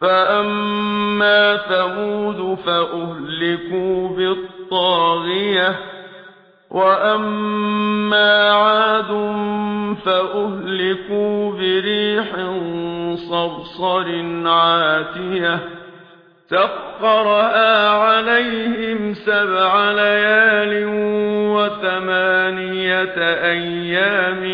فأما ثمود فأهلكوا بالطاغية وأما عاد فأهلكوا بريح صرصر عاتية سخرها عليهم سبع ليال وثمانية أيام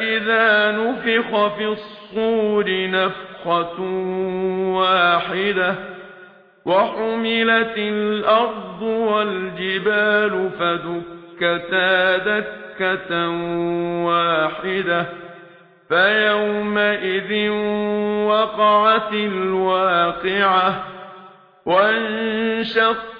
فَإِذَا نُفِخَ فِي الصُّورِ نَفْخَةٌ وَاحِدَةٌ وَحُمِلَتِ الْأَرْضُ وَالْجِبَالُ فَدُكَّتَا دَكَّةً وَاحِدَةً فَيَوْمَئِذٍ وَقَعَتِ الْوَاقِعَةُ وَانشَقَّتِ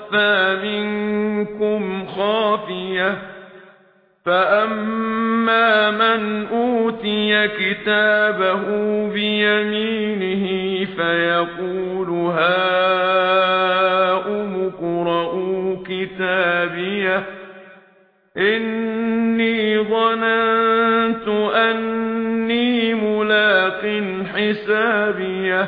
تخفى منكم خافية فأما من أوتي كتابه بيمينه فيقول هاؤم اقْرَؤُوا كتابيه إني ظننت أني ملاق حسابيه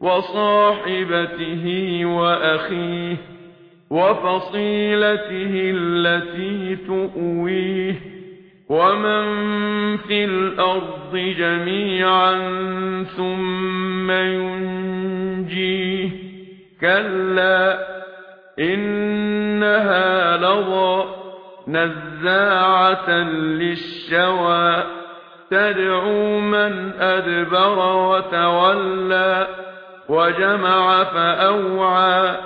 وصاحبته وأخيه وفصيلته التي تؤويه ومن في الأرض جميعا ثم ينجيه كلا إنها لضى نزاعة للشوى تدعو من أدبر وتولى وجمع فأوعى